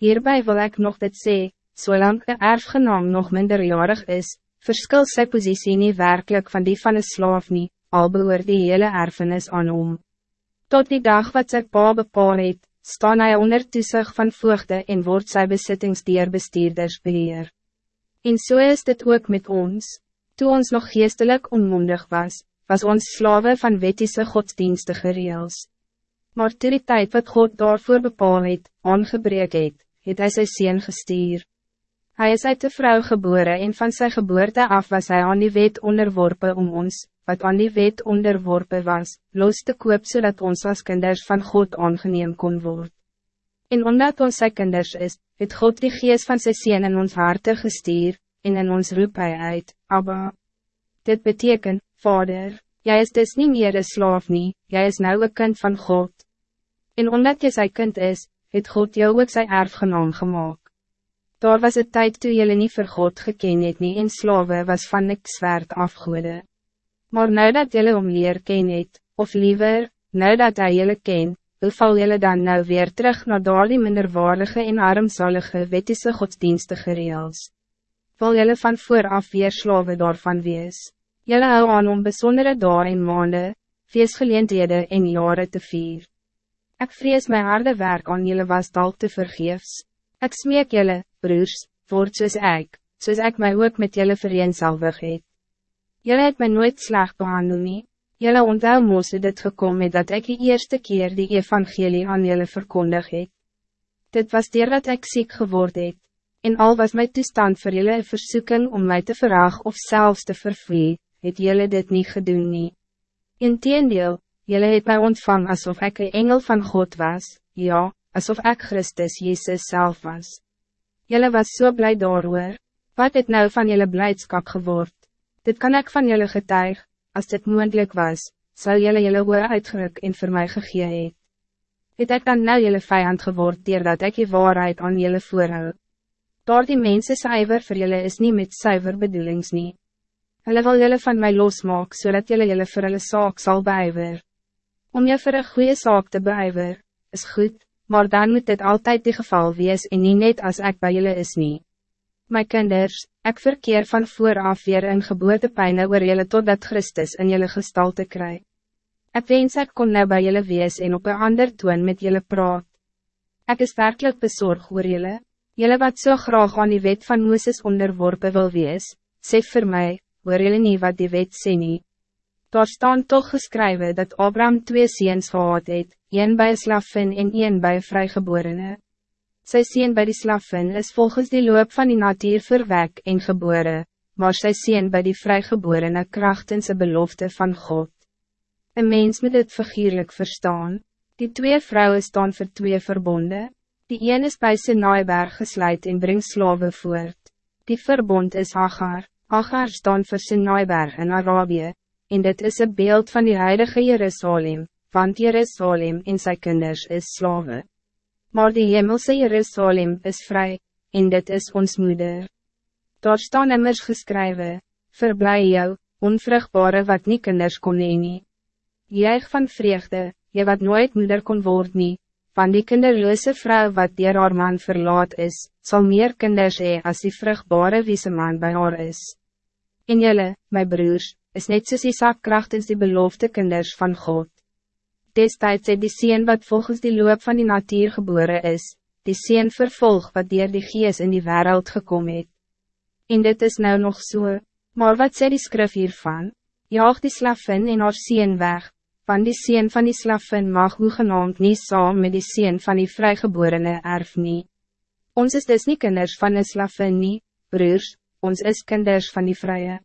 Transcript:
Hierbij wil ik nog dit sê, zolang de erfgenaam nog minderjarig is, verskil sy positie niet werkelijk van die van een slaaf nie, al behoor die hele erfenis aan hom. Tot die dag wat sy pa bepaal het, staan hy onder toesig van voogde en word sy besittingsdeerbestuurders beheer. En so is dit ook met ons, toe ons nog geestelijk onmondig was, was ons slaven van wettische godsdienstige reels. Maar toe die tijd wat God daarvoor bepaal het, aangebreek het, het hy sy sien gestuur. Hij is uit de vrouw geboren en van zijn geboorte af was hij aan die wet onderworpen om ons, wat aan die wet onderworpen was, los te koop zodat ons als kinders van God aangeneem kon worden. En omdat ons sy kinders is, het God die geest van sy sien in ons harte gestuur, en in ons roep hy uit, Abba. Dit betekent, Vader, jij is dus niet meer een slaaf nie, jij is nou een kind van God. En omdat je zijn kind is, het God jou ook sy erfgenaam gemaakt. Daar was het tijd toe jullie niet vir God geken het nie en slawe was van niks zwaard afgoede. Maar nou dat jullie om leer ken het, of liever, nou dat hy jullie ken, hoe val jullie dan nou weer terug naar daar die minderwaardige en armzalige wettische godsdienstige reels? Wil jullie van vooraf weer slawe daarvan wees? Jullie hou aan om besondere dagen en maanden, feestgeleendhede en jaren te vier. Ik vrees mijn harde werk aan jullie was dal te vergeefs. Ik smeek jullie, broers, word soos ek, soos ek my ook met julle vereensalwig het. Julle het my nooit slag behandel nie, julle onthou moos het dit gekom het dat ik de eerste keer die evangelie aan julle verkondig het. Dit was dier dat ek ziek geworden het, en al was my toestand vir julle een versoeking om mij te verraag of zelfs te vervlee, het julle dit niet gedoen nie. Inteendeel, julle het my ontvang alsof ik een engel van God was, ja, alsof ik Christus Jezus zelf was. Jelle was zo so blij daarover. Wat het nou van jullie blijdschap geword? Dit kan ik van jullie getuig, als dit moeilijk was, zal jullie jullie oor uitgeruk en voor mij gegee het. Het ek dan nou jullie vijand geword, dat ik je waarheid aan jullie voorhou. Door die mensen cijfer voor jullie is niet met zuiver bedoelings nie. Hulle wil jullie van mij losmaak, zodat jullie jullie voor hulle saak zal bijwer. Om je voor een goede zaak te bijwer, is goed, maar dan moet dit altijd die geval wees en niet net als ik bij jullie is niet. My kinders, ik verkeer van vooraf weer in geboortepijne oor jullie totdat Christus in jullie gestalte krijgt. Ik wens ik kon nou bij jullie wees en op een ander toon met jullie praat. Ik is werkelijk bezorgd oor jullie. Jullie wat zo so graag aan die wet van Moeses onderworpen wil wees, sê voor mij, hoor jullie niet wat die wet sê nie. Daar staan toch geschreven dat Abraham twee ziens gehad het, een bij een slaffen en een bij vrijgeborene. Sy sien bij die slaffen is volgens die loop van die natuur verwek en geboren, maar sy sien bij die vrijgeborene kracht en sy belofte van God. Een mens moet dit figuurlijk verstaan, die twee vrouwen staan voor twee verbonden, die een is bij sy naaiberg gesluit en brengt slaven voort. Die verbond is Hagar, Hagar staan voor sy naaiberg in Arabië, en dit is een beeld van die heilige Jerusalem, want Jerusalem en sy kinders is slaven. Maar die hemelse Jerusalem is vrij, en dit is ons moeder. Daar staan immers geskrywe, verblij jou, onvruchtbare wat nie kinders kon nie. Juig van vreugde, jy wat nooit moeder kon word nie, van die kinderloze vrouw wat dier haar man verlaat is, zal meer kinders hee as die vruchtbare wiese man bij haar is. En jylle, my broers, is net soos Isaac krachtens die belofte kinders van God. Destijds het die sien wat volgens die loop van die natuur geboren is, die sien vervolg wat dier die gees in die wereld gekomen het. En dit is nou nog zo, so, maar wat sê die skrif hiervan? Jaag die slaffen en haar sien weg, van die sien van die slaffen mag hoegenaamd nie saam met die sien van die vrygeborene erf nie. Ons is dus nie kinders van die slaffen nie, broers, ons is kinders van die vrije.